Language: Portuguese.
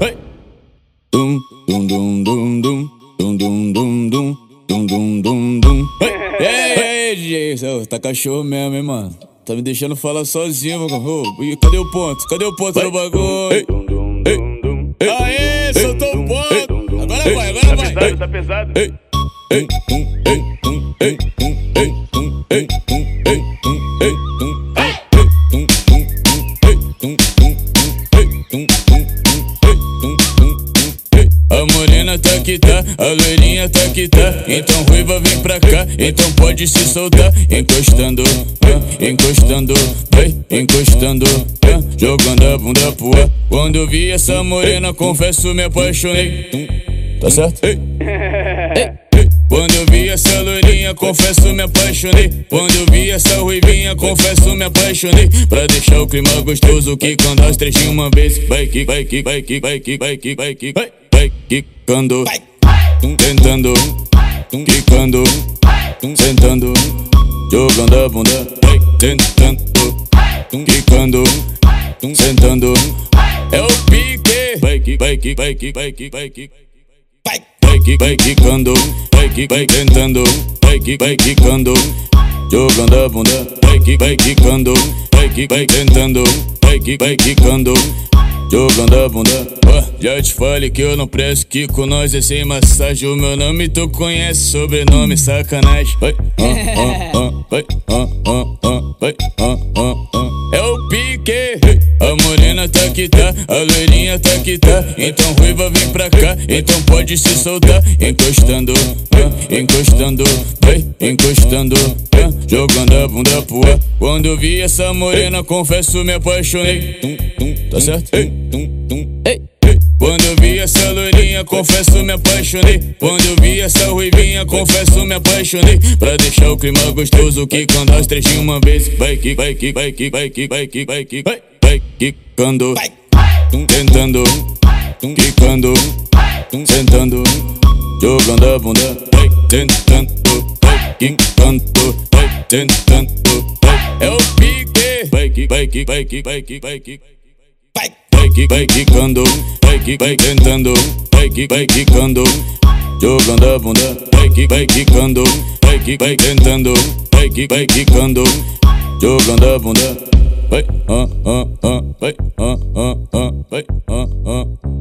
Hey. Dum dum dum dum dum dum dum dum dum dum dum dum dum. Ei, ei, ei, tá cachorro mesmo, hein, mano? Tá me deixando falar sozinho, mano. E cadê o ponto? Cadê o ponto do bagulho? Ei, ei, Aê, soltou o ponto! Agora vai, agora vai! Tá pesado? Ei, ei, ei, ei, ei, ei, ei, ei, ei, A morena tá que tá, a loirinha tá que tá. Então ruiva vem pra cá, então pode se soltar. Encostando, é, encostando, vem, encostando, é, jogando a bunda pro ar. Quando eu vi essa morena, confesso me apaixonei. Tá certo? Ei. Quando eu vi essa loirinha, confesso me apaixonei. Quando eu vi essa ruivinha, confesso me apaixonei. Pra deixar o clima gostoso, que quando as três de uma vez, vai que, vai que, vai que, vai que, vai que, vai que, vai, vai quicando, tentando, quicando, sentando, jogando a bunda, vai tentando, quicando, sentando. É o pique, vai que, vai que, vai que, vai que, vai que. Vai, que, vai quicando, vai que, vai tentando, vai que, vai quicando, jogando a bunda, vai que, vai quicando, vai que, vai tentando, vai que, vai quicando, jogando a bunda. Já te falei que eu não presto, que com nós é sem massagem. O meu nome tu conhece, sobrenome sacanagem. Vai, ó, ó, ó, vai, ó, ó, ó, vai, ó, ó, ó. É o pique, a morena tá que tá, a loirinha tá que tá. Então ruiva vem pra cá, então pode se soltar. Encostando, encostando, encostando, jogando a bunda pro ar. Quando vi essa morena, confesso me apaixonei. Tá certo? Confesso me apaixonei. Quando eu vi essa ruivinha, confesso me apaixonei. Pra deixar o clima gostoso, que quando as três de uma vez, vai que, vai que, vai que, vai que, vai que, vai que, vai, vai quicando, tentando, quicando, sentando, jogando a bunda, vai tentando, vai quicando, vai tentando. É o pique, vai que, vai que, vai que, vai que, vai que. Vai, vai que, vai quicando, vai que, vai tentando, vai que, vai quicando, jogando a bunda, vai que, vai quicando, vai que, vai tentando, vai que, vai quicando, jogando a bunda, vai, ah, ah, ah, vai, ah, ah, ah, vai, ah, ah.